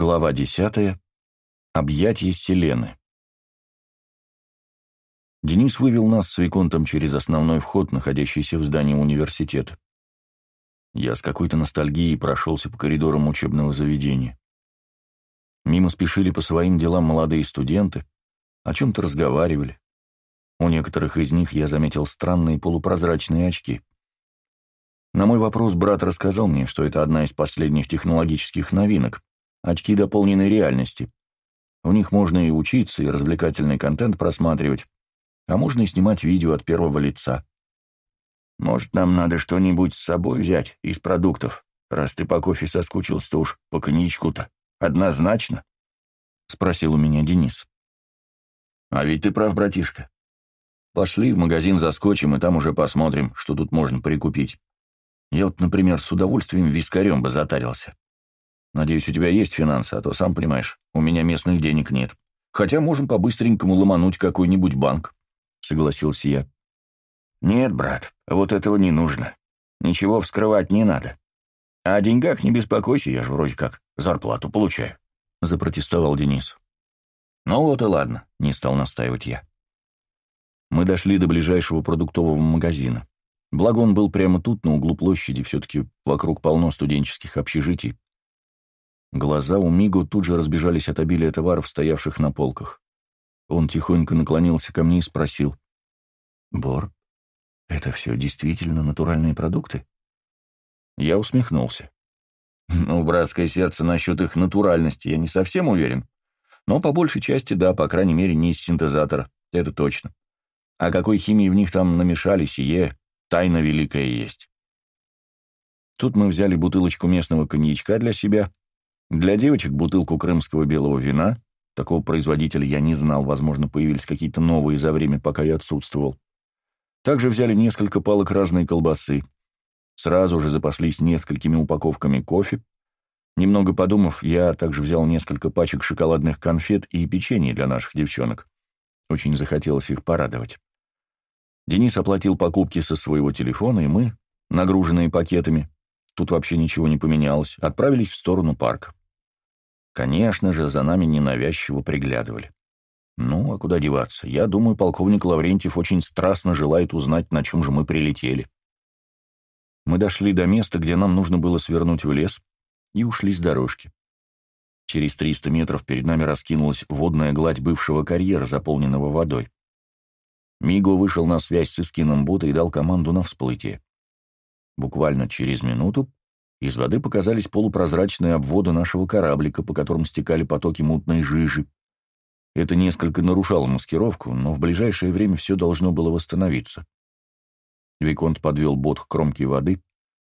Глава десятая. Объятие Селены. Денис вывел нас с Виконтом через основной вход, находящийся в здании университета. Я с какой-то ностальгией прошелся по коридорам учебного заведения. Мимо спешили по своим делам молодые студенты, о чем-то разговаривали. У некоторых из них я заметил странные полупрозрачные очки. На мой вопрос брат рассказал мне, что это одна из последних технологических новинок, очки дополненной реальности. В них можно и учиться, и развлекательный контент просматривать, а можно и снимать видео от первого лица. Может, нам надо что-нибудь с собой взять из продуктов, раз ты по кофе соскучился уж, по коньячку-то? Однозначно? — спросил у меня Денис. А ведь ты прав, братишка. Пошли в магазин заскочим, и там уже посмотрим, что тут можно прикупить. Я вот, например, с удовольствием вискарем бы затарился. Надеюсь, у тебя есть финансы, а то, сам понимаешь, у меня местных денег нет. Хотя можем по-быстренькому ломануть какой-нибудь банк», — согласился я. «Нет, брат, вот этого не нужно. Ничего вскрывать не надо. А о деньгах не беспокойся, я же вроде как зарплату получаю», — запротестовал Денис. «Ну вот и ладно», — не стал настаивать я. Мы дошли до ближайшего продуктового магазина. Благо он был прямо тут, на углу площади, все-таки вокруг полно студенческих общежитий. Глаза у Миго тут же разбежались от обилия товаров, стоявших на полках. Он тихонько наклонился ко мне и спросил. «Бор, это все действительно натуральные продукты?» Я усмехнулся. «Ну, братское сердце, насчет их натуральности я не совсем уверен. Но по большей части, да, по крайней мере, не из синтезатора. Это точно. А какой химии в них там намешали, сие, тайна великая есть». Тут мы взяли бутылочку местного коньячка для себя, для девочек бутылку крымского белого вина. Такого производителя я не знал, возможно, появились какие-то новые за время, пока я отсутствовал. Также взяли несколько палок разной колбасы. Сразу же запаслись несколькими упаковками кофе. Немного подумав, я также взял несколько пачек шоколадных конфет и печенье для наших девчонок. Очень захотелось их порадовать. Денис оплатил покупки со своего телефона, и мы, нагруженные пакетами, тут вообще ничего не поменялось, отправились в сторону парка. Конечно же, за нами ненавязчиво приглядывали. Ну, а куда деваться? Я думаю, полковник Лаврентьев очень страстно желает узнать, на чем же мы прилетели. Мы дошли до места, где нам нужно было свернуть в лес, и ушли с дорожки. Через 300 метров перед нами раскинулась водная гладь бывшего карьера, заполненного водой. Миго вышел на связь с эскином бота и дал команду на всплытие. Буквально через минуту из воды показались полупрозрачные обводы нашего кораблика, по которым стекали потоки мутной жижи. Это несколько нарушало маскировку, но в ближайшее время все должно было восстановиться. Виконт подвел бот к кромке воды,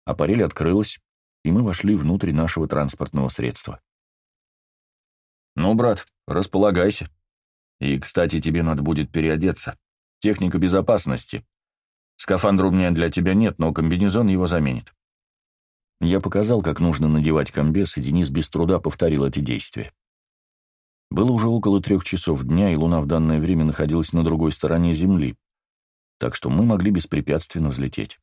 а парель открылась, и мы вошли внутрь нашего транспортного средства. «Ну, брат, располагайся. И, кстати, тебе надо будет переодеться. Техника безопасности. Скафандра у меня для тебя нет, но комбинезон его заменит. Я показал, как нужно надевать комбез, и Денис без труда повторил эти действия. Было уже около трех часов дня, и Луна в данное время находилась на другой стороне Земли, так что мы могли беспрепятственно взлететь.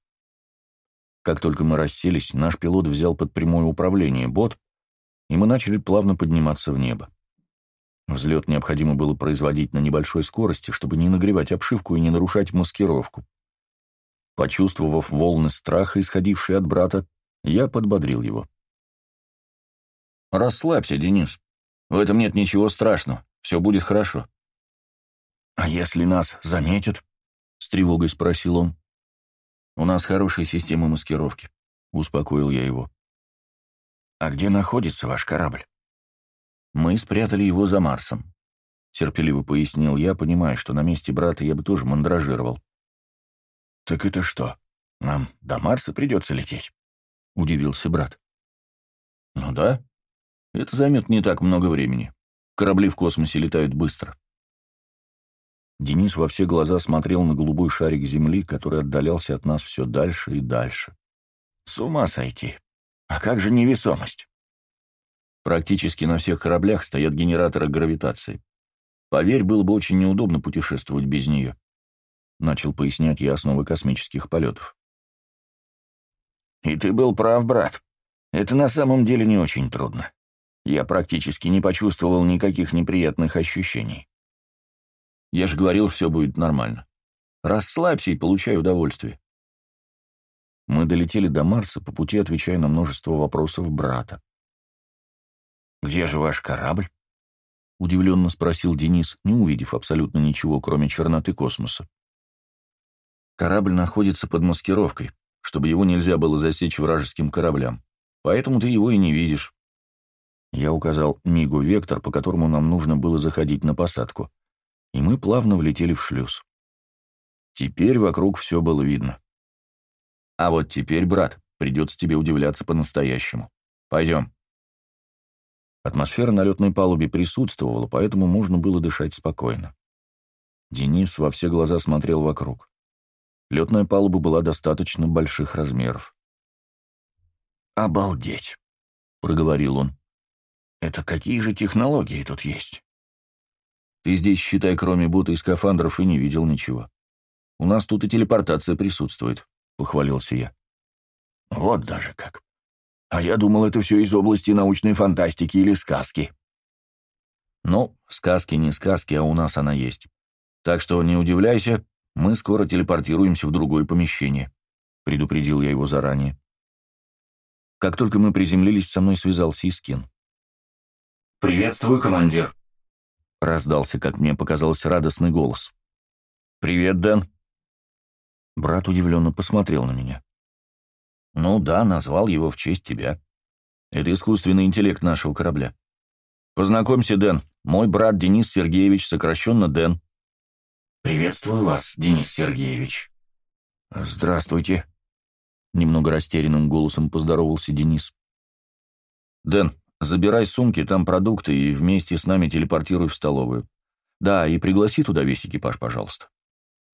Как только мы расселись, наш пилот взял под прямое управление бот, и мы начали плавно подниматься в небо. Взлет необходимо было производить на небольшой скорости, чтобы не нагревать обшивку и не нарушать маскировку. Почувствовав волны страха, исходившие от брата, я подбодрил его. «Расслабься, Денис. В этом нет ничего страшного. Все будет хорошо». «А если нас заметят?» — с тревогой спросил он. «У нас хорошая система маскировки», — успокоил я его. «А где находится ваш корабль?» «Мы спрятали его за Марсом», — терпеливо пояснил я, понимая, что на месте брата я бы тоже мандражировал. «Так это что, нам до Марса придется лететь?» — удивился брат. «Ну да. Это займет не так много времени. Корабли в космосе летают быстро». Денис во все глаза смотрел на голубой шарик Земли, который отдалялся от нас все дальше и дальше. «С ума сойти! А как же невесомость?» Практически на всех кораблях стоят генераторы гравитации. Поверь, было бы очень неудобно путешествовать без нее. Начал пояснять я основы космических полетов. И ты был прав, брат. Это на самом деле не очень трудно. Я практически не почувствовал никаких неприятных ощущений. Я же говорил, все будет нормально. Расслабься и получай удовольствие. Мы долетели до Марса, по пути отвечая на множество вопросов брата. «Где же ваш корабль?» — удивленно спросил Денис, не увидев абсолютно ничего, кроме черноты космоса. «Корабль находится под маскировкой, чтобы его нельзя было засечь вражеским кораблям, поэтому ты его и не видишь». Я указал Мигу вектор, по которому нам нужно было заходить на посадку, и мы плавно влетели в шлюз. Теперь вокруг все было видно. А вот теперь, брат, придется тебе удивляться по-настоящему. Пойдем. Атмосфера на летной палубе присутствовала, поэтому можно было дышать спокойно. Денис во все глаза смотрел вокруг. Летная палуба была достаточно больших размеров. «Обалдеть!» — проговорил он. «Это какие же технологии тут есть?» «Ты здесь, считай, кроме бута и скафандров, и не видел ничего. У нас тут и телепортация присутствует», — похвалился я. «Вот даже как. А я думал, это все из области научной фантастики или сказки. Ну, сказки не сказки, а у нас она есть. Так что не удивляйся, мы скоро телепортируемся в другое помещение. Предупредил я его заранее. Как только мы приземлились, со мной связался Искин. «Приветствую, командир», — раздался, как мне показалось, радостный голос. «Привет, Дэн». Брат удивленно посмотрел на меня. Ну да, назвал его в честь тебя. Это искусственный интеллект нашего корабля. Познакомься, Дэн. Мой брат Денис Сергеевич, сокращенно Дэн. Приветствую вас, Денис Сергеевич. Здравствуйте. Немного растерянным голосом поздоровался Денис. Дэн, забирай сумки, там продукты, и вместе с нами телепортируй в столовую. Да, и пригласи туда весь экипаж, пожалуйста.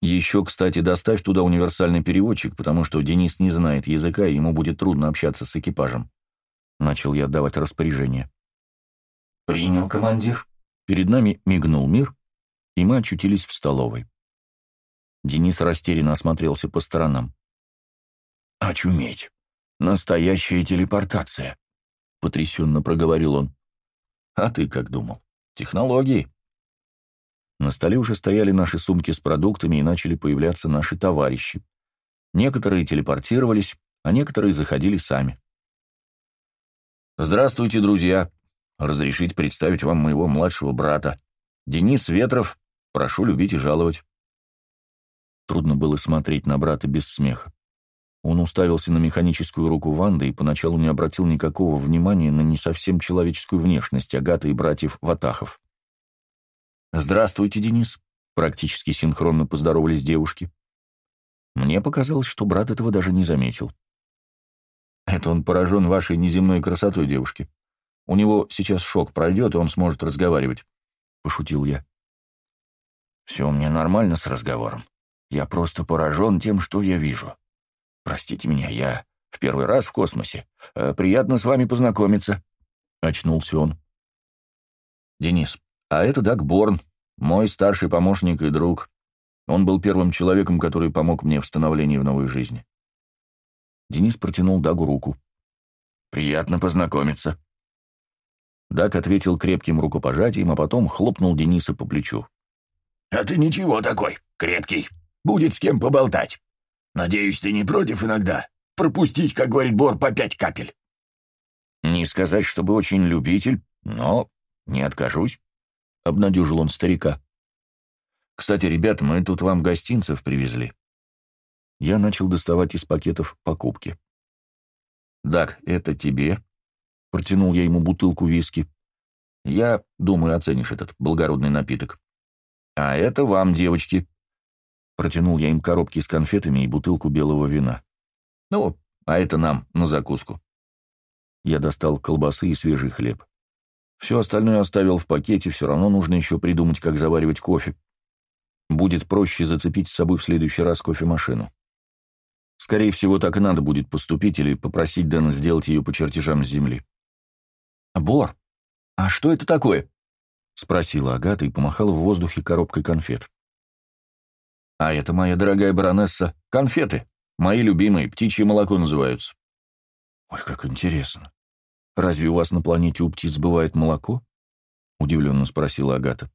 Еще, кстати, доставь туда универсальный переводчик, потому что Денис не знает языка, и ему будет трудно общаться с экипажем. Начал я отдавать распоряжение. «Принял, командир». Перед нами мигнул мир, и мы очутились в столовой. Денис растерянно осмотрелся по сторонам. «Очуметь! Настоящая телепортация!» — потрясенно проговорил он. «А ты как думал? Технологии!» На столе уже стояли наши сумки с продуктами и начали появляться наши товарищи. Некоторые телепортировались, а некоторые заходили сами. «Здравствуйте, друзья! Разрешите представить вам моего младшего брата. Денис Ветров, прошу любить и жаловать». Трудно было смотреть на брата без смеха. Он уставился на механическую руку Ванды и поначалу не обратил никакого внимания на не совсем человеческую внешность Агаты и братьев Ватахов. «Здравствуйте, Денис», — практически синхронно поздоровались девушки. Мне показалось, что брат этого даже не заметил. Это он поражен вашей неземной красотой, девушки. У него сейчас шок пройдет, и он сможет разговаривать. Пошутил я. Все у меня нормально с разговором. Я просто поражен тем, что я вижу. Простите меня, я в первый раз в космосе. Э, приятно с вами познакомиться. Очнулся он. Денис, а это Даг Борн, мой старший помощник и друг. Он был первым человеком, который помог мне в становлении в новой жизни. Денис протянул Дагу руку. «Приятно познакомиться». Даг ответил крепким рукопожатием, а потом хлопнул Дениса по плечу. «А ты ничего такой, крепкий. Будет с кем поболтать. Надеюсь, ты не против иногда пропустить, как говорит Бор, по пять капель?» «Не сказать, чтобы очень любитель, но не откажусь». — обнадежил он старика. «Кстати, ребята, мы тут вам гостинцев привезли». Я начал доставать из пакетов покупки. «Дак, это тебе?» — протянул я ему бутылку виски. «Я думаю, оценишь этот благородный напиток». «А это вам, девочки». Протянул я им коробки с конфетами и бутылку белого вина. «Ну, а это нам на закуску». Я достал колбасы и свежий хлеб. Все остальное оставил в пакете, все равно нужно еще придумать, как заваривать кофе. Будет проще зацепить с собой в следующий раз кофемашину. Скорее всего, так и надо будет поступить или попросить Дэна сделать ее по чертежам с земли. «Бор, а что это такое?» — спросила Агата и помахала в воздухе коробкой конфет. «А это, моя дорогая баронесса, конфеты. Мои любимые, птичье молоко называются». «Ой, как интересно. разве у вас на планете у птиц бывает молоко?» — удивленно спросила Агата.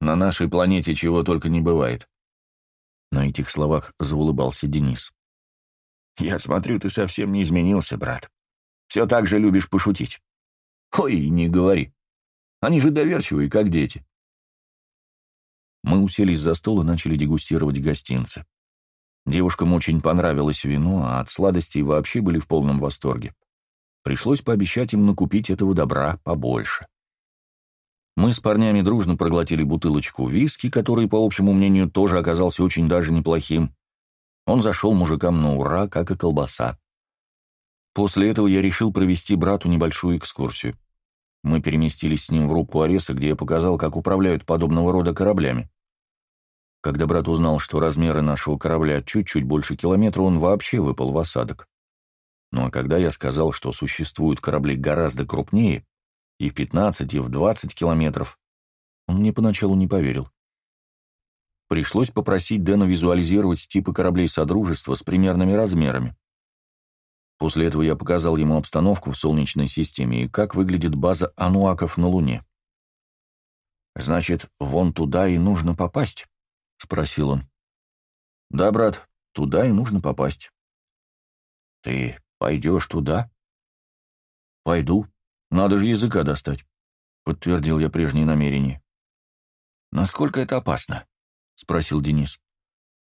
«На нашей планете чего только не бывает». На этих словах заулыбался Денис. «Я смотрю, ты совсем не изменился, брат. Все так же любишь пошутить». «Ой, не говори. Они же доверчивые, как дети». Мы уселись за стол и начали дегустировать гостинцы. Девушкам очень понравилось вино, а от сладостей вообще были в полном восторге. Пришлось пообещать им накупить этого добра побольше. Мы с парнями дружно проглотили бутылочку виски, который, по общему мнению, тоже оказался очень даже неплохим. Он зашел мужикам на ура, как и колбаса. После этого я решил провести брату небольшую экскурсию. Мы переместились с ним в рубку Ареса, где я показал, как управляют подобного рода кораблями. Когда брат узнал, что размеры нашего корабля чуть-чуть больше километра, он вообще выпал в осадок. Ну а когда я сказал, что существуют корабли гораздо крупнее, и в 15, и в 20 километров, он мне поначалу не поверил. Пришлось попросить Дэна визуализировать типы кораблей Содружества с примерными размерами. После этого я показал ему обстановку в Солнечной системе и как выглядит база ануаков на Луне. «Значит, вон туда и нужно попасть?» — спросил он. «Да, брат, туда и нужно попасть». «Ты пойдешь туда?» «Пойду. Надо же языка достать», — подтвердил я прежние намерения. «Насколько это опасно?» — спросил Денис.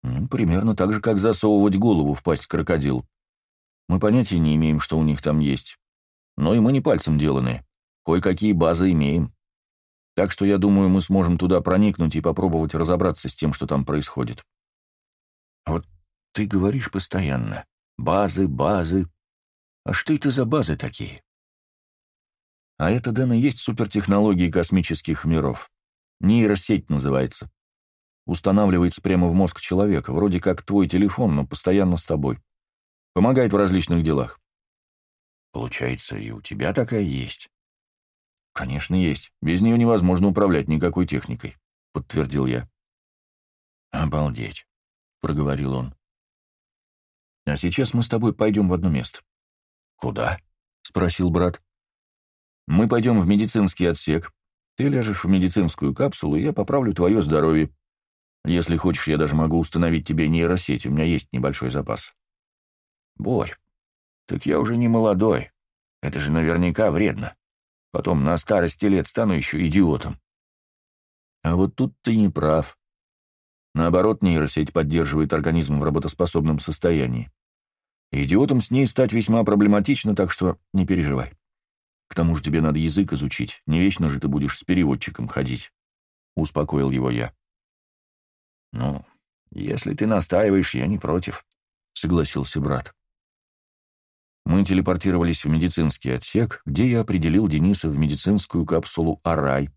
«Ну, «Примерно так же, как засовывать голову в пасть крокодил. Мы понятия не имеем, что у них там есть. Но и мы не пальцем деланы. Кое-какие базы имеем». Так что я думаю, мы сможем туда проникнуть и попробовать разобраться с тем, что там происходит. Вот ты говоришь постоянно. Базы, базы. А что это за базы такие? А это, Дэн, и есть супертехнологии космических миров. Нейросеть называется. Устанавливается прямо в мозг человека, вроде как твой телефон, но постоянно с тобой. Помогает в различных делах. Получается, и у тебя такая есть. «Конечно, есть. Без нее невозможно управлять никакой техникой», — подтвердил я. «Обалдеть», — проговорил он. «А сейчас мы с тобой пойдем в одно место». «Куда?» — спросил брат. «Мы пойдем в медицинский отсек. Ты ляжешь в медицинскую капсулу, и я поправлю твое здоровье. Если хочешь, я даже могу установить тебе нейросеть, у меня есть небольшой запас». «Борь, так я уже не молодой. Это же наверняка вредно». Потом на старости лет стану еще идиотом. А вот тут ты не прав. Наоборот, нейросеть поддерживает организм в работоспособном состоянии. Идиотом с ней стать весьма проблематично, так что не переживай. К тому же тебе надо язык изучить, не вечно же ты будешь с переводчиком ходить. Успокоил его я. Ну, если ты настаиваешь, я не против, согласился брат. Мы телепортировались в медицинский отсек, где я определил Дениса в медицинскую капсулу «Арай»,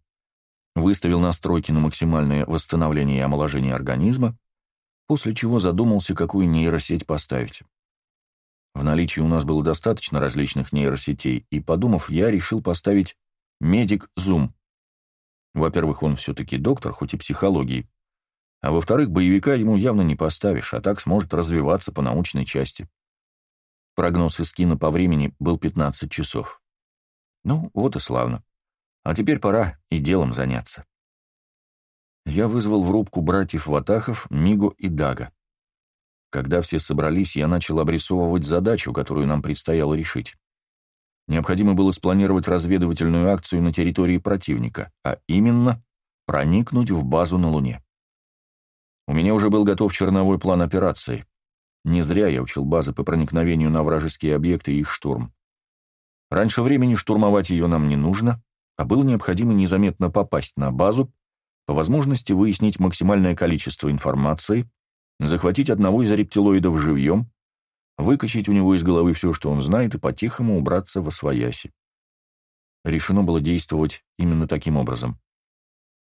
выставил настройки на максимальное восстановление и омоложение организма, после чего задумался, какую нейросеть поставить. В наличии у нас было достаточно различных нейросетей, и, подумав, я решил поставить «Медик Зум». Во-первых, он все-таки доктор, хоть и психологии, а во-вторых, боевика ему явно не поставишь, а так сможет развиваться по научной части. Прогноз из кино по времени был 15 часов. Ну, вот и славно. А теперь пора и делом заняться. Я вызвал в рубку братьев Ватахов, Миго и Дага. Когда все собрались, я начал обрисовывать задачу, которую нам предстояло решить. Необходимо было спланировать разведывательную акцию на территории противника, а именно проникнуть в базу на Луне. У меня уже был готов черновой план операции. Не зря я учил базы по проникновению на вражеские объекты и их штурм. Раньше времени штурмовать ее нам не нужно, а было необходимо незаметно попасть на базу, по возможности выяснить максимальное количество информации, захватить одного из рептилоидов живьем, выкачать у него из головы все, что он знает, и по-тихому убраться во свояси. Решено было действовать именно таким образом.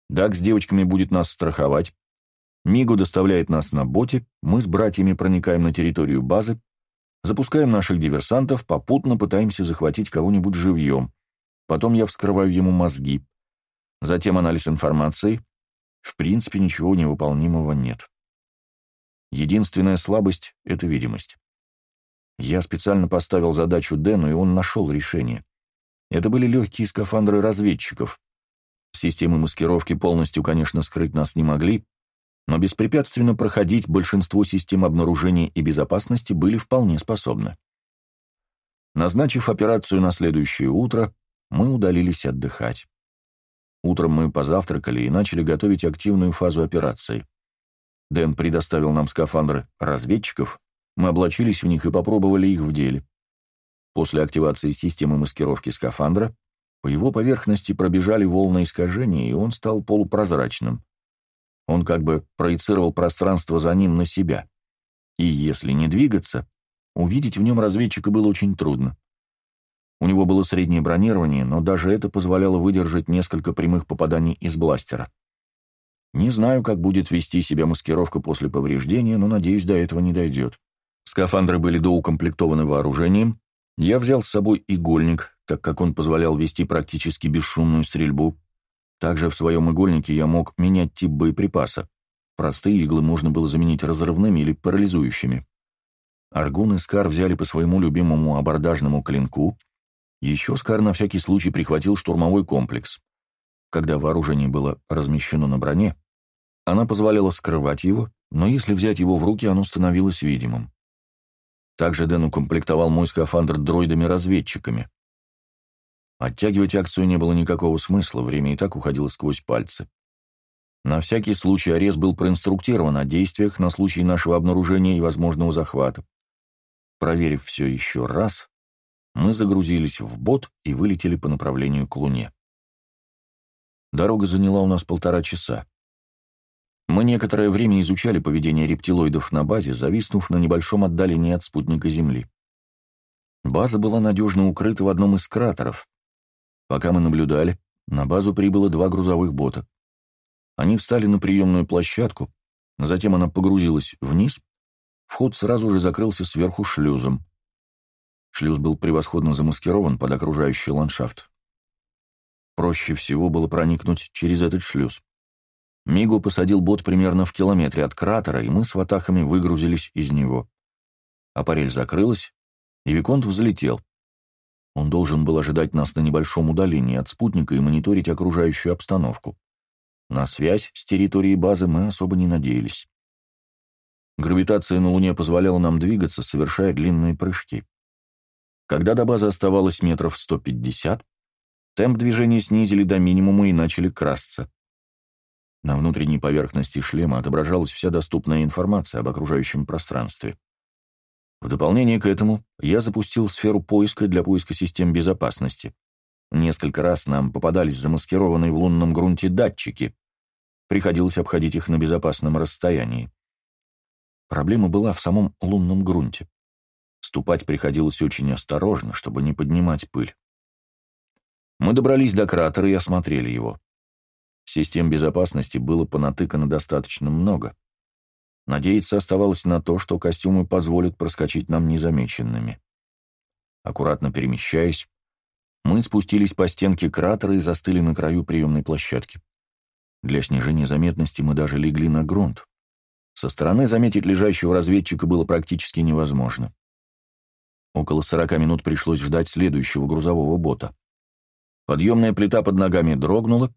Даг с девочками будет нас страховать, Мигу доставляет нас на боте, мы с братьями проникаем на территорию базы, запускаем наших диверсантов, попутно пытаемся захватить кого-нибудь живьем. Потом я вскрываю ему мозги. Затем анализ информации. В принципе, ничего невыполнимого нет. Единственная слабость — это видимость. Я специально поставил задачу Дэну, и он нашел решение. Это были легкие скафандры разведчиков. Системы маскировки полностью, конечно, скрыть нас не могли, но беспрепятственно проходить большинство систем обнаружения и безопасности были вполне способны. Назначив операцию на следующее утро, мы удалились отдыхать. Утром мы позавтракали и начали готовить активную фазу операции. Дэн предоставил нам скафандры разведчиков, мы облачились в них и попробовали их в деле. После активации системы маскировки скафандра по его поверхности пробежали волны искажения, и он стал полупрозрачным. Он как бы проецировал пространство за ним на себя. И если не двигаться, увидеть в нем разведчика было очень трудно. У него было среднее бронирование, но даже это позволяло выдержать несколько прямых попаданий из бластера. Не знаю, как будет вести себя маскировка после повреждения, но, надеюсь, до этого не дойдет. Скафандры были доукомплектованы вооружением. Я взял с собой игольник, так как он позволял вести практически бесшумную стрельбу. Также в своем игольнике я мог менять тип боеприпаса. Простые иглы можно было заменить разрывными или парализующими. Аргун и Скар взяли по своему любимому абордажному клинку — еще Скар на всякий случай прихватил штурмовой комплекс. Когда вооружение было размещено на броне, она позволяла скрывать его, но если взять его в руки, оно становилось видимым. Также Дэн укомплектовал мой скафандр дроидами-разведчиками. Оттягивать акцию не было никакого смысла, время и так уходило сквозь пальцы. На всякий случай Арес был проинструктирован о действиях на случай нашего обнаружения и возможного захвата. Проверив все еще раз, мы загрузились в бот и вылетели по направлению к Луне. Дорога заняла у нас полтора часа. Мы некоторое время изучали поведение рептилоидов на базе, зависнув на небольшом отдалении от спутника Земли. База была надежно укрыта в одном из кратеров. Пока мы наблюдали, на базу прибыло два грузовых бота. Они встали на приемную площадку, затем она погрузилась вниз, вход сразу же закрылся сверху шлюзом. Шлюз был превосходно замаскирован под окружающий ландшафт. Проще всего было проникнуть через этот шлюз. Мигу посадил бот примерно в километре от кратера, и мы с ватахами выгрузились из него. Аппарель закрылась, и Виконт взлетел. Он должен был ожидать нас на небольшом удалении от спутника и мониторить окружающую обстановку. На связь с территорией базы мы особо не надеялись. Гравитация на Луне позволяла нам двигаться, совершая длинные прыжки. Когда до базы оставалось метров 150, темп движения снизили до минимума и начали красться. На внутренней поверхности шлема отображалась вся доступная информация об окружающем пространстве. В дополнение к этому я запустил сферу поиска для поиска систем безопасности. Несколько раз нам попадались замаскированные в лунном грунте датчики. Приходилось обходить их на безопасном расстоянии. Проблема была в самом лунном грунте. Ступать приходилось очень осторожно, чтобы не поднимать пыль. Мы добрались до кратера и осмотрели его. Систем безопасности было понатыкано достаточно много. Надеяться оставалось на то, что костюмы позволят проскочить нам незамеченными. Аккуратно перемещаясь, мы спустились по стенке кратера и застыли на краю приемной площадки. Для снижения заметности мы даже легли на грунт. Со стороны заметить лежащего разведчика было практически невозможно. Около сорока минут пришлось ждать следующего грузового бота. Подъемная плита под ногами дрогнула,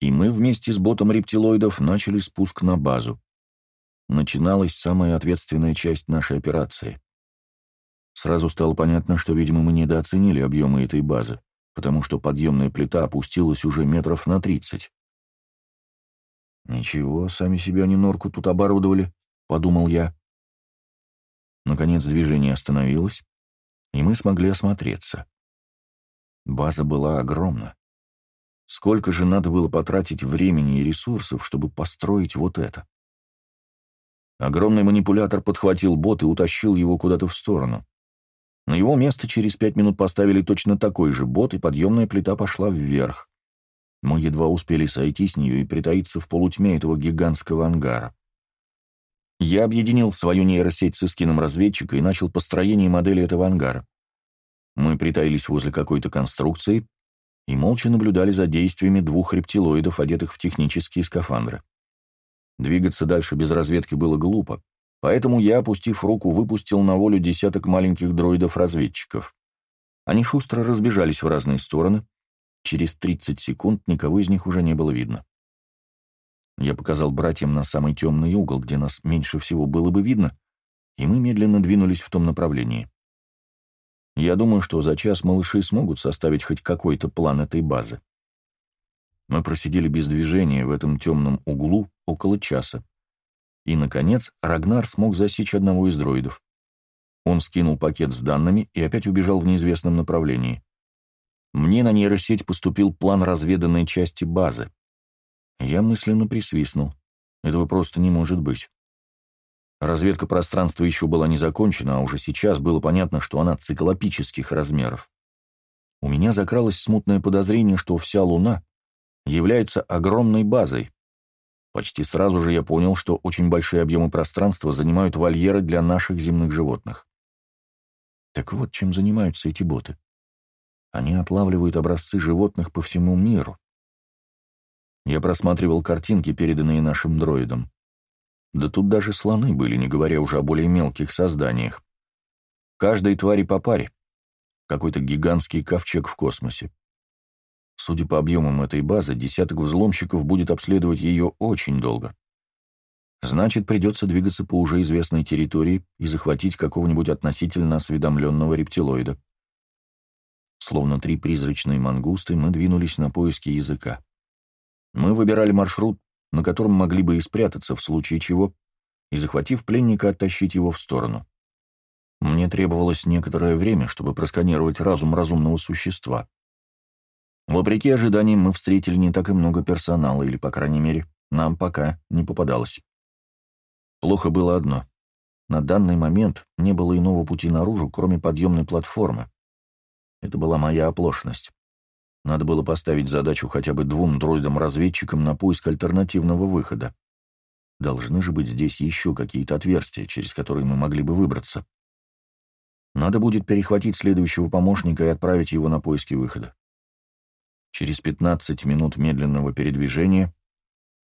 и мы вместе с ботом рептилоидов начали спуск на базу. Начиналась самая ответственная часть нашей операции. Сразу стало понятно, что, видимо, мы недооценили объемы этой базы, потому что подъемная плита опустилась уже метров на тридцать. «Ничего, сами себя не норку тут оборудовали», — подумал я. Наконец движение остановилось, и мы смогли осмотреться. База была огромна. Сколько же надо было потратить времени и ресурсов, чтобы построить вот это? Огромный манипулятор подхватил бот и утащил его куда-то в сторону. На его место через пять минут поставили точно такой же бот, и подъемная плита пошла вверх. Мы едва успели сойти с нее и притаиться в полутьме этого гигантского ангара. Я объединил свою нейросеть с эскином разведчика и начал построение модели этого ангара. Мы притаились возле какой-то конструкции и молча наблюдали за действиями двух рептилоидов, одетых в технические скафандры. Двигаться дальше без разведки было глупо, Поэтому я, опустив руку, выпустил на волю десяток маленьких дроидов-разведчиков. Они шустро разбежались в разные стороны. Через 30 секунд никого из них уже не было видно. Я показал братьям на самый темный угол, где нас меньше всего было бы видно, и мы медленно двинулись в том направлении. Я думаю, что за час малыши смогут составить хоть какой-то план этой базы. Мы просидели без движения в этом темном углу около часа. И, наконец, Рагнар смог засечь одного из дроидов. Он скинул пакет с данными и опять убежал в неизвестном направлении. Мне на нейросеть поступил план разведанной части базы. Я мысленно присвистнул. Этого просто не может быть. Разведка пространства еще была не закончена, а уже сейчас было понятно, что она циклопических размеров. У меня закралось смутное подозрение, что вся Луна является огромной базой, Почти сразу же я понял, что очень большие объемы пространства занимают вольеры для наших земных животных. Так вот, чем занимаются эти боты. Они отлавливают образцы животных по всему миру. Я просматривал картинки, переданные нашим дроидам. Да тут даже слоны были, не говоря уже о более мелких созданиях. Каждой твари по паре. Какой-то гигантский ковчег в космосе. Судя по объемам этой базы, десяток взломщиков будет обследовать ее очень долго. Значит, придется двигаться по уже известной территории и захватить какого-нибудь относительно осведомленного рептилоида. Словно три призрачные мангусты, мы двинулись на поиски языка. Мы выбирали маршрут, на котором могли бы и спрятаться в случае чего, и, захватив пленника, оттащить его в сторону. Мне требовалось некоторое время, чтобы просканировать разум разумного существа. Вопреки ожиданиям, мы встретили не так и много персонала, или, по крайней мере, нам пока не попадалось. Плохо было одно. На данный момент не было иного пути наружу, кроме подъемной платформы. Это была моя оплошность. Надо было поставить задачу хотя бы двум дроидам-разведчикам на поиск альтернативного выхода. Должны же быть здесь еще какие-то отверстия, через которые мы могли бы выбраться. Надо будет перехватить следующего помощника и отправить его на поиски выхода. Через 15 минут медленного передвижения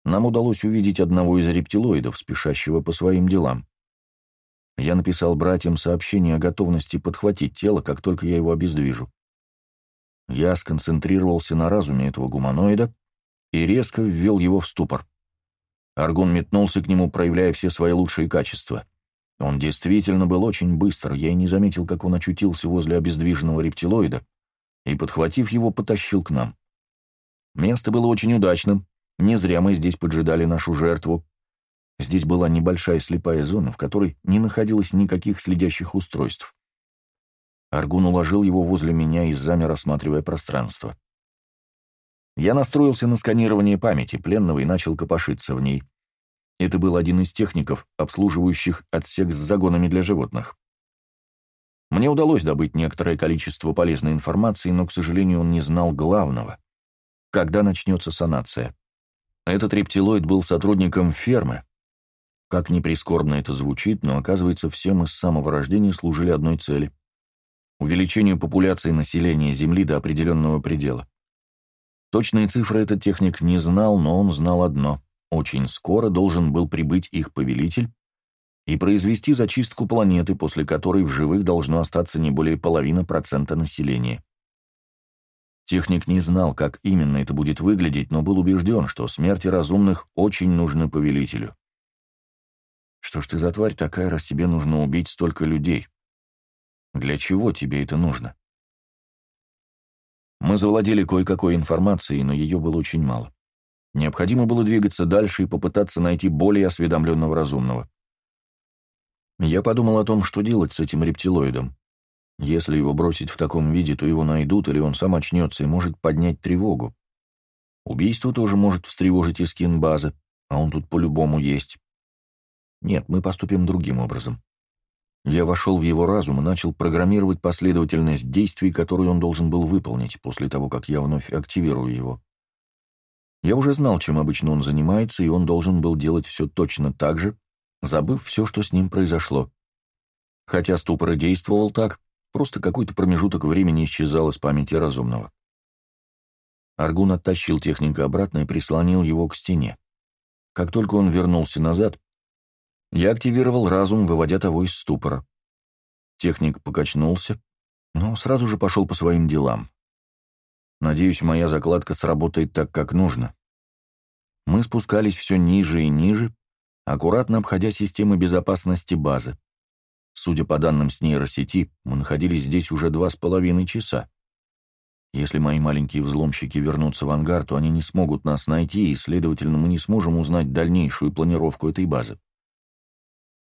нам удалось увидеть одного из рептилоидов, спешащего по своим делам. Я написал братьям сообщение о готовности подхватить тело, как только я его обездвижу. Я сконцентрировался на разуме этого гуманоида и резко ввел его в ступор. Аргун метнулся к нему, проявляя все свои лучшие качества. Он действительно был очень быстр, я и не заметил, как он очутился возле обездвиженного рептилоида, и, подхватив его, потащил к нам. Место было очень удачным, не зря мы здесь поджидали нашу жертву. Здесь была небольшая слепая зона, в которой не находилось никаких следящих устройств. Аргун уложил его возле меня и замер, осматривая пространство. Я настроился на сканирование памяти пленного и начал копошиться в ней. Это был один из техников, обслуживающих отсек с загонами для животных. Мне удалось добыть некоторое количество полезной информации, но, к сожалению, он не знал главного. Когда начнется санация? Этот рептилоид был сотрудником фермы. Как ни прискорбно это звучит, но, оказывается, все мы с самого рождения служили одной цели — увеличению популяции населения Земли до определенного предела. Точные цифры этот техник не знал, но он знал одно — очень скоро должен был прибыть их повелитель, и произвести зачистку планеты, после которой в живых должно остаться не более половины процента населения. Техник не знал, как именно это будет выглядеть, но был убежден, что смерти разумных очень нужны повелителю. Что ж ты за тварь такая, раз тебе нужно убить столько людей? Для чего тебе это нужно? Мы завладели кое-какой информацией, но ее было очень мало. Необходимо было двигаться дальше и попытаться найти более осведомленного разумного. Я подумал о том, что делать с этим рептилоидом. Если его бросить в таком виде, то его найдут, или он сам очнется и может поднять тревогу. Убийство тоже может встревожить и скин базы, а он тут по-любому есть. Нет, мы поступим другим образом. Я вошел в его разум и начал программировать последовательность действий, которую он должен был выполнить после того, как я вновь активирую его. Я уже знал, чем обычно он занимается, и он должен был делать все точно так же, забыв все, что с ним произошло. Хотя ступор и действовал так, просто какой-то промежуток времени исчезал из памяти разумного. Аргун оттащил техника обратно и прислонил его к стене. Как только он вернулся назад, Я активировал разум, выводя того из ступора. Техник покачнулся, но сразу же пошел по своим делам. Надеюсь, моя закладка сработает так, как нужно. Мы спускались все ниже и ниже, аккуратно обходя системы безопасности базы. Судя по данным с нейросети, мы находились здесь уже два с половиной часа. Если мои маленькие взломщики вернутся в ангар, то они не смогут нас найти, и, следовательно, мы не сможем узнать дальнейшую планировку этой базы.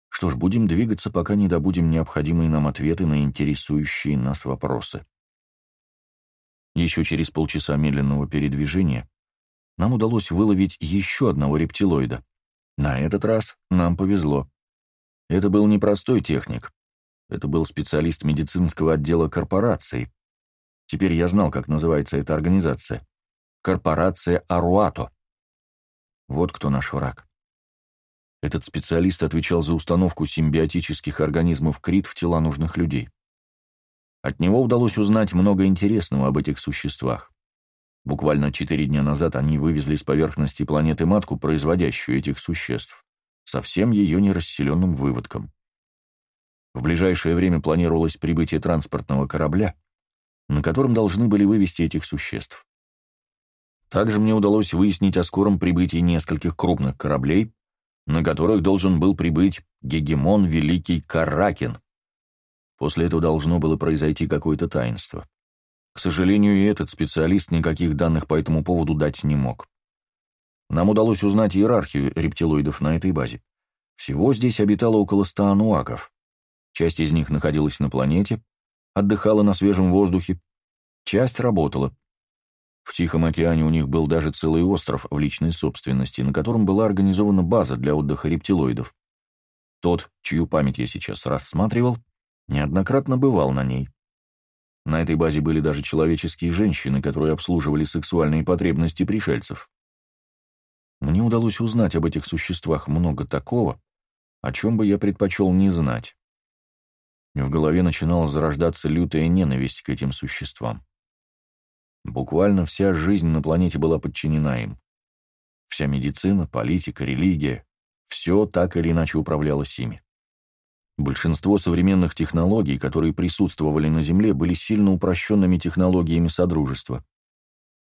Что ж, будем двигаться, пока не добудем необходимые нам ответы на интересующие нас вопросы. Еще через полчаса медленного передвижения нам удалось выловить еще одного рептилоида. На этот раз нам повезло. Это был не простой техник. Это был специалист медицинского отдела корпорации. Теперь я знал, как называется эта организация. Корпорация Аруато. Вот кто наш враг. Этот специалист отвечал за установку симбиотических организмов КРИТ в тела нужных людей. От него удалось узнать много интересного об этих существах. Буквально четыре дня назад они вывезли с поверхности планеты матку, производящую этих существ, со всем ее нерасселенным выводком. В ближайшее время планировалось прибытие транспортного корабля, на котором должны были вывести этих существ. Также мне удалось выяснить о скором прибытии нескольких крупных кораблей, на которых должен был прибыть гегемон Великий Каракин. После этого должно было произойти какое-то таинство. К сожалению, и этот специалист никаких данных по этому поводу дать не мог. Нам удалось узнать иерархию рептилоидов на этой базе. Всего здесь обитало около ста ануаков. Часть из них находилась на планете, отдыхала на свежем воздухе, часть работала. В Тихом океане у них был даже целый остров в личной собственности, на котором была организована база для отдыха рептилоидов. Тот, чью память я сейчас рассматривал, неоднократно бывал на ней. На этой базе были даже человеческие женщины, которые обслуживали сексуальные потребности пришельцев. Мне удалось узнать об этих существах много такого, о чем бы я предпочел не знать. В голове начинала зарождаться лютая ненависть к этим существам. Буквально вся жизнь на планете была подчинена им. Вся медицина, политика, религия — все так или иначе управлялось ими. Большинство современных технологий, которые присутствовали на Земле, были сильно упрощенными технологиями Содружества.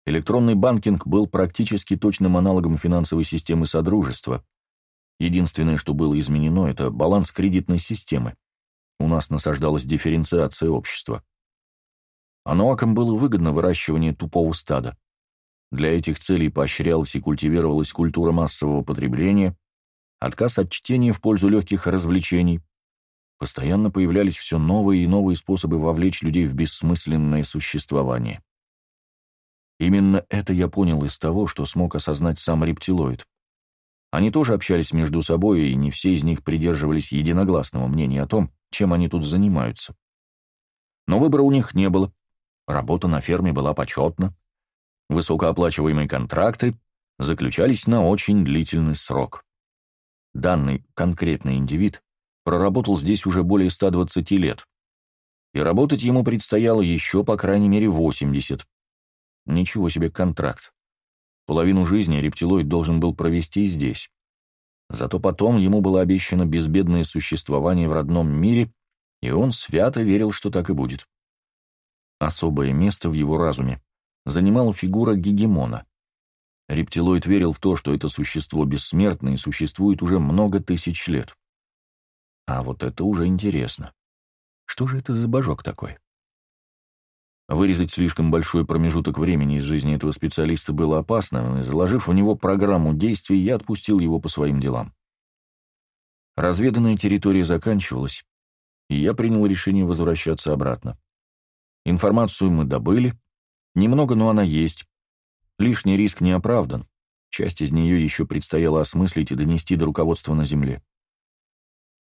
Электронный банкинг был практически точным аналогом финансовой системы Содружества. Единственное, что было изменено, это баланс кредитной системы. У нас насаждалась дифференциация общества. Ануакам было выгодно выращивание тупого стада. Для этих целей поощрялась и культивировалась культура массового потребления, отказ от чтения в пользу легких развлечений, Постоянно появлялись все новые и новые способы вовлечь людей в бессмысленное существование. Именно это я понял из того, что смог осознать сам рептилоид. Они тоже общались между собой, и не все из них придерживались единогласного мнения о том, чем они тут занимаются. Но выбора у них не было. Работа на ферме была почетна. Высокооплачиваемые контракты заключались на очень длительный срок. Данный конкретный индивид проработал здесь уже более 120 лет. И работать ему предстояло еще, по крайней мере, 80. Ничего себе контракт. Половину жизни рептилоид должен был провести здесь. Зато потом ему было обещано безбедное существование в родном мире, и он свято верил, что так и будет. Особое место в его разуме занимала фигура гегемона. Рептилоид верил в то, что это существо бессмертное и существует уже много тысяч лет. А вот это уже интересно. Что же это за божок такой? Вырезать слишком большой промежуток времени из жизни этого специалиста было опасно, и, заложив в него программу действий, я отпустил его по своим делам. Разведанная территория заканчивалась, и я принял решение возвращаться обратно. Информацию мы добыли, немного, но она есть. Лишний риск не оправдан, часть из нее еще предстояло осмыслить и донести до руководства на Земле.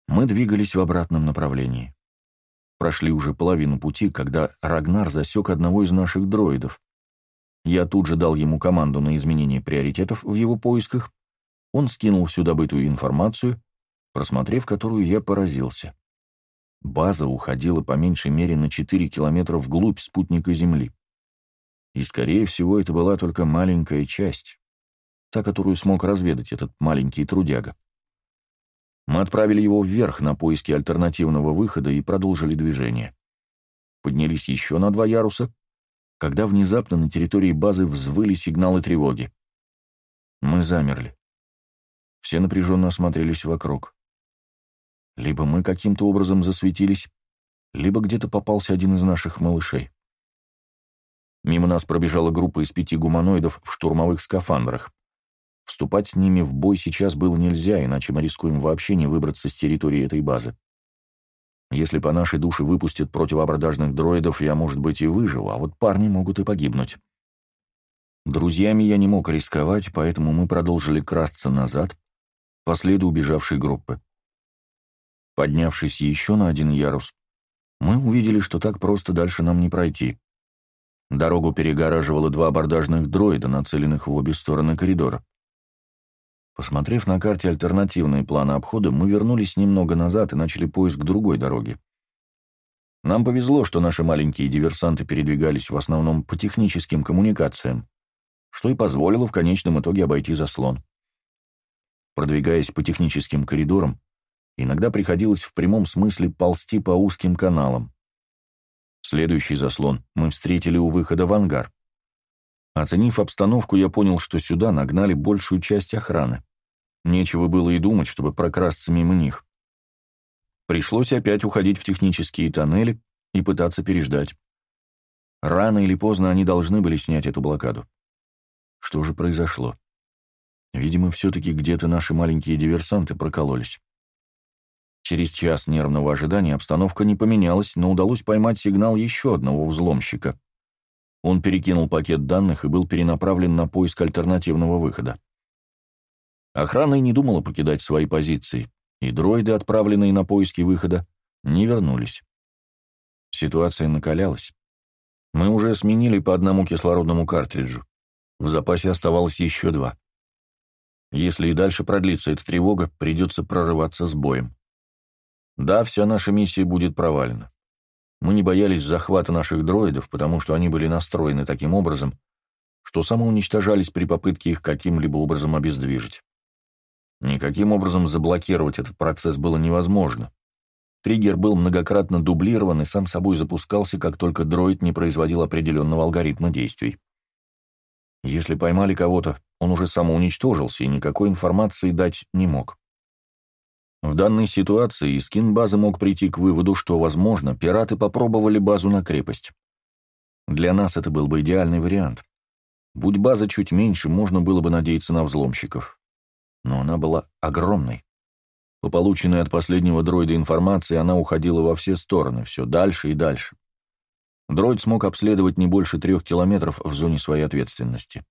Мы двигались в обратном направлении. Прошли уже половину пути, когда Рагнар засек одного из наших дроидов. Я тут же дал ему команду на изменение приоритетов в его поисках. Он скинул всю добытую информацию, просмотрев которую я поразился. База уходила по меньшей мере на 4 километра вглубь спутника Земли. И, скорее всего, это была только маленькая часть, та, которую смог разведать этот маленький трудяга. Мы отправили его вверх на поиски альтернативного выхода и продолжили движение. Поднялись еще на два яруса, когда внезапно на территории базы взвыли сигналы тревоги. Мы замерли. Все напряженно осмотрелись вокруг. Либо мы каким-то образом засветились, либо где-то попался один из наших малышей. Мимо нас пробежала группа из пяти гуманоидов в штурмовых скафандрах. Вступать с ними в бой сейчас было нельзя, иначе мы рискуем вообще не выбраться с территории этой базы. Если по нашей душе выпустят противоабордажных дроидов, я, может быть, и выживу, а вот парни могут и погибнуть. Друзьями я не мог рисковать, поэтому мы продолжили красться назад, по следу убежавшей группы. Поднявшись еще на один ярус, мы увидели, что так просто дальше нам не пройти. Дорогу перегораживало два абордажных дроида, нацеленных в обе стороны коридора. Посмотрев на карте альтернативные планы обхода, мы вернулись немного назад и начали поиск другой дороги. Нам повезло, что наши маленькие диверсанты передвигались в основном по техническим коммуникациям, что и позволило в конечном итоге обойти заслон. Продвигаясь по техническим коридорам, иногда приходилось в прямом смысле ползти по узким каналам. Следующий заслон мы встретили у выхода в ангар. Оценив обстановку, я понял, что сюда нагнали большую часть охраны. Нечего было и думать, чтобы прокрасться мимо них. Пришлось опять уходить в технические тоннели и пытаться переждать. Рано или поздно они должны были снять эту блокаду. Что же произошло? Видимо, все-таки где-то наши маленькие диверсанты прокололись. Через час нервного ожидания обстановка не поменялась, но удалось поймать сигнал еще одного взломщика. Он перекинул пакет данных и был перенаправлен на поиск альтернативного выхода. Охрана и не думала покидать свои позиции, и дроиды, отправленные на поиски выхода, не вернулись. Ситуация накалялась. Мы уже сменили по одному кислородному картриджу. В запасе оставалось еще два. Если и дальше продлится эта тревога, придется прорываться с боем. Да, вся наша миссия будет провалена. Мы не боялись захвата наших дроидов, потому что они были настроены таким образом, что самоуничтожались при попытке их каким-либо образом обездвижить. Никаким образом заблокировать этот процесс было невозможно. Триггер был многократно дублирован и сам собой запускался, как только дроид не производил определенного алгоритма действий. Если поймали кого-то, он уже самоуничтожился и никакой информации дать не мог. В данной ситуации скин базы мог прийти к выводу, что, возможно, пираты попробовали базу на крепость. Для нас это был бы идеальный вариант. Будь база чуть меньше, можно было бы надеяться на взломщиков. Но она была огромной. По полученной от последнего дроида информации она уходила во все стороны, все дальше и дальше. Дроид смог обследовать не больше трех километров в зоне своей ответственности.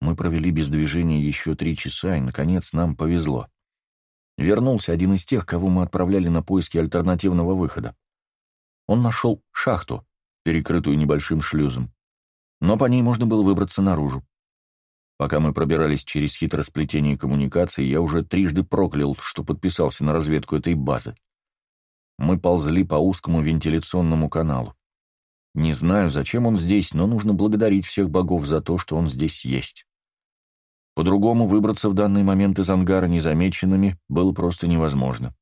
Мы провели без движения еще три часа, и, наконец, нам повезло. Вернулся один из тех, кого мы отправляли на поиски альтернативного выхода. Он нашел шахту, перекрытую небольшим шлюзом, но по ней можно было выбраться наружу. Пока мы пробирались через хитросплетение коммуникаций, я уже трижды проклял, что подписался на разведку этой базы. Мы ползли по узкому вентиляционному каналу. Не знаю, зачем он здесь, но нужно благодарить всех богов за то, что он здесь есть. По-другому выбраться в данный момент из ангара незамеченными было просто невозможно.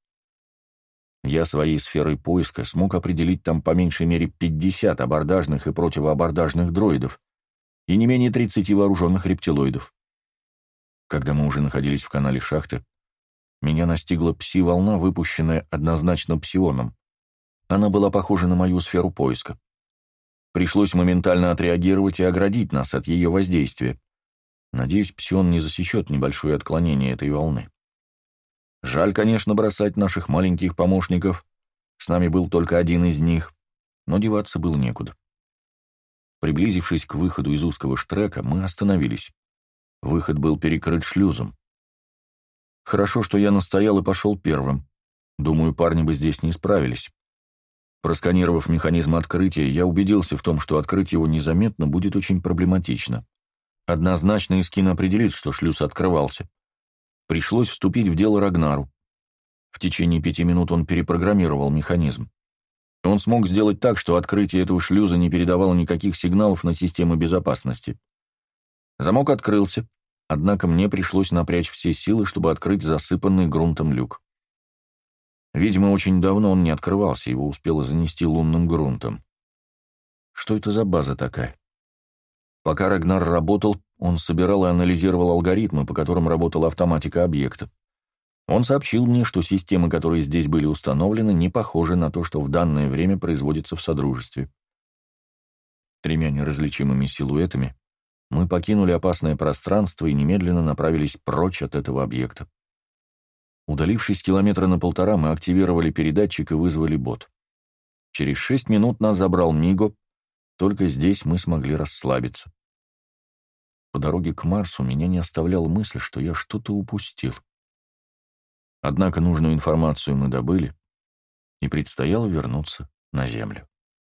Я своей сферой поиска смог определить там по меньшей мере 50 абордажных и противоабордажных дроидов и не менее 30 вооруженных рептилоидов. Когда мы уже находились в канале шахты, меня настигла пси-волна, выпущенная однозначно псионом. Она была похожа на мою сферу поиска. Пришлось моментально отреагировать и оградить нас от ее воздействия. Надеюсь, псион не засечет небольшое отклонение этой волны. Жаль, конечно, бросать наших маленьких помощников. С нами был только один из них, но деваться было некуда. Приблизившись к выходу из узкого штрека, мы остановились. Выход был перекрыт шлюзом. Хорошо, что я настоял и пошел первым. Думаю, парни бы здесь не справились. Просканировав механизм открытия, я убедился в том, что открыть его незаметно будет очень проблематично. Однозначно Искин определит, что шлюз открывался. Пришлось вступить в дело Рагнару. В течение пяти минут он перепрограммировал механизм. Он смог сделать так, что открытие этого шлюза не передавало никаких сигналов на систему безопасности. Замок открылся, однако мне пришлось напрячь все силы, чтобы открыть засыпанный грунтом люк. Видимо, очень давно он не открывался, его успело занести лунным грунтом. Что это за база такая? Пока Рагнар работал, он собирал и анализировал алгоритмы, по которым работала автоматика объекта. Он сообщил мне, что системы, которые здесь были установлены, не похожи на то, что в данное время производится в Содружестве. Тремя неразличимыми силуэтами мы покинули опасное пространство и немедленно направились прочь от этого объекта. Удалившись километра на полтора, мы активировали передатчик и вызвали бот. Через шесть минут нас забрал Миго, только здесь мы смогли расслабиться. По дороге к Марсу меня не оставляла мысль, что я что-то упустил. Однако нужную информацию мы добыли, и предстояло вернуться на Землю.